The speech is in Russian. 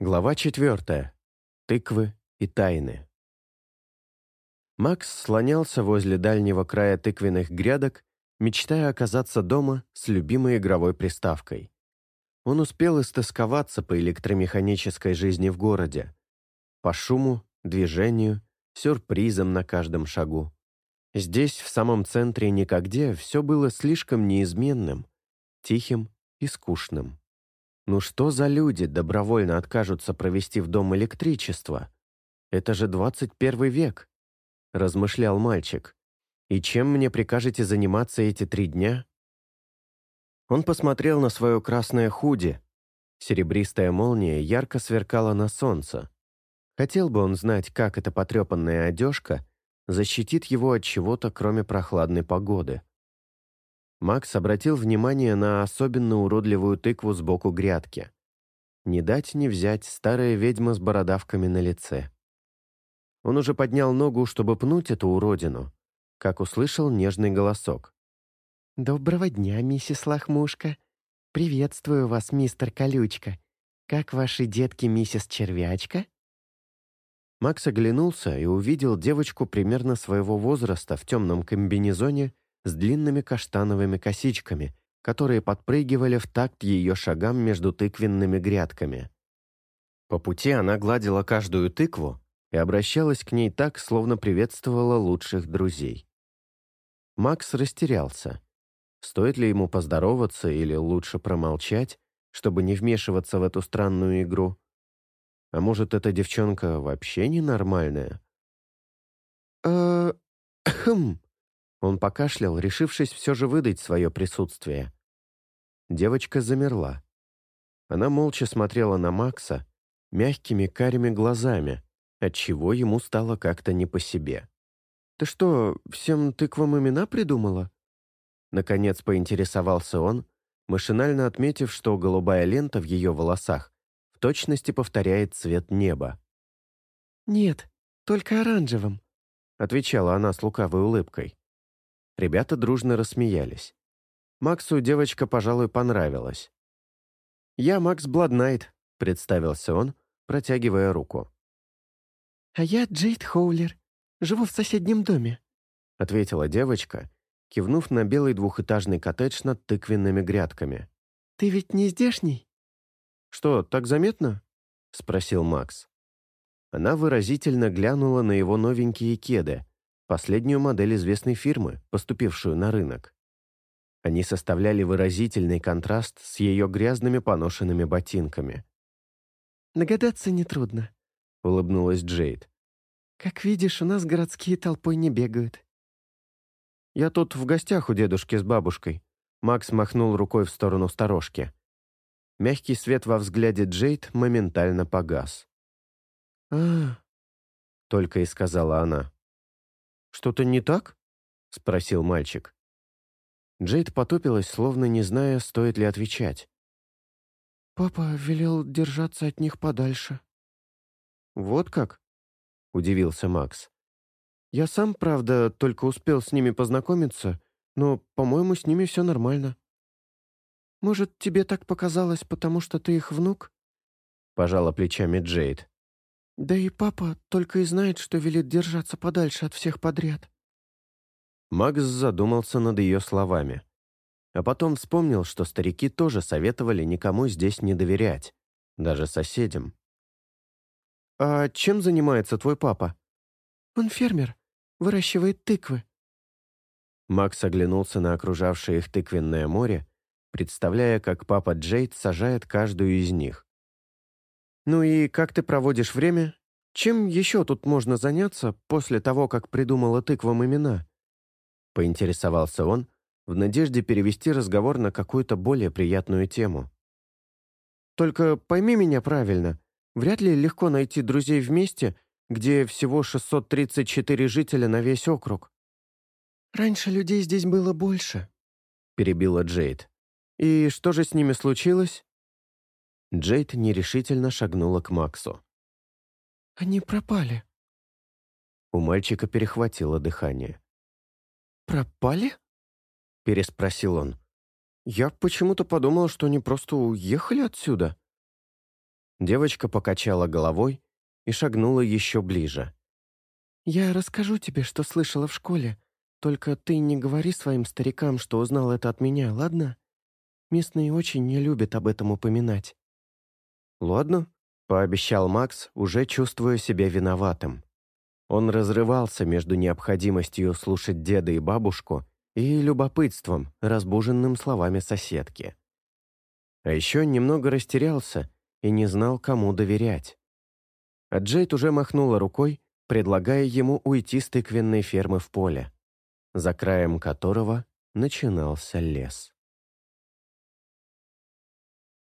Глава четвертая. Тыквы и тайны. Макс слонялся возле дальнего края тыквенных грядок, мечтая оказаться дома с любимой игровой приставкой. Он успел истосковаться по электромеханической жизни в городе, по шуму, движению, сюрпризам на каждом шагу. Здесь, в самом центре никогде, все было слишком неизменным, тихим и скучным. Ну что за люди добровольно откажутся провести в дом электричество? Это же 21 век, размышлял мальчик. И чем мне прикажете заниматься эти три дня? Он посмотрел на свое красное худи. Серебристая молния ярко сверкала на солнце. Хотел бы он знать, как эта потрепанная одежка защитит его от чего-то, кроме прохладной погоды. Макс обратил внимание на особенно уродливую тыкву сбоку грядки. Не дать не взять старая ведьма с бородавками на лице. Он уже поднял ногу, чтобы пнуть эту уродину, как услышал нежный голосок. «Доброго дня, миссис Лохмушка. Приветствую вас, мистер Колючка. Как ваши детки, миссис Червячка?» Макс оглянулся и увидел девочку примерно своего возраста в темном комбинезоне с длинными каштановыми косичками, которые подпрыгивали в такт ее шагам между тыквенными грядками. По пути она гладила каждую тыкву и обращалась к ней так, словно приветствовала лучших друзей. Макс растерялся. Стоит ли ему поздороваться или лучше промолчать, чтобы не вмешиваться в эту странную игру? А может, эта девчонка вообще ненормальная? «Э... хм...» Он покашлял, решившись все же выдать свое присутствие. Девочка замерла. Она молча смотрела на Макса мягкими карими глазами, отчего ему стало как-то не по себе. «Ты что, всем тыквам имена придумала?» Наконец поинтересовался он, машинально отметив, что голубая лента в ее волосах в точности повторяет цвет неба. «Нет, только оранжевым», — отвечала она с лукавой улыбкой. Ребята дружно рассмеялись. Максу девочка, пожалуй, понравилась. «Я Макс Бладнайт», — представился он, протягивая руку. «А я Джейд Хоулер. Живу в соседнем доме», — ответила девочка, кивнув на белый двухэтажный коттедж над тыквенными грядками. «Ты ведь не здешний?» «Что, так заметно?» — спросил Макс. Она выразительно глянула на его новенькие кеды, последнюю модель известной фирмы, поступившую на рынок. Они составляли выразительный контраст с ее грязными поношенными ботинками. «Догадаться нетрудно», — улыбнулась Джейд. «Как видишь, у нас городские толпой не бегают». «Я тут в гостях у дедушки с бабушкой», — Макс махнул рукой в сторону сторожки. Мягкий свет во взгляде Джейд моментально погас. «А, — только и сказала она. «Что-то не так?» — спросил мальчик. Джейд потупилась, словно не зная, стоит ли отвечать. «Папа велел держаться от них подальше». «Вот как?» — удивился Макс. «Я сам, правда, только успел с ними познакомиться, но, по-моему, с ними все нормально». «Может, тебе так показалось, потому что ты их внук?» — пожала плечами Джейд. Да и папа только и знает, что велит держаться подальше от всех подряд. Макс задумался над ее словами. А потом вспомнил, что старики тоже советовали никому здесь не доверять, даже соседям. «А чем занимается твой папа?» «Он фермер, выращивает тыквы». Макс оглянулся на окружавшее их тыквенное море, представляя, как папа Джейд сажает каждую из них. «Ну и как ты проводишь время? Чем еще тут можно заняться после того, как придумала тыквам имена?» Поинтересовался он, в надежде перевести разговор на какую-то более приятную тему. «Только пойми меня правильно, вряд ли легко найти друзей вместе, где всего 634 жителя на весь округ». «Раньше людей здесь было больше», — перебила Джейд. «И что же с ними случилось?» Джейд нерешительно шагнула к Максу. «Они пропали». У мальчика перехватило дыхание. «Пропали?» — переспросил он. «Я почему-то подумал, что они просто уехали отсюда». Девочка покачала головой и шагнула еще ближе. «Я расскажу тебе, что слышала в школе. Только ты не говори своим старикам, что узнал это от меня, ладно? Местные очень не любят об этом упоминать». «Ладно», — пообещал Макс, уже чувствуя себя виноватым. Он разрывался между необходимостью слушать деда и бабушку и любопытством, разбуженным словами соседки. А еще немного растерялся и не знал, кому доверять. А Джейд уже махнула рукой, предлагая ему уйти с тыквенной фермы в поле, за краем которого начинался лес.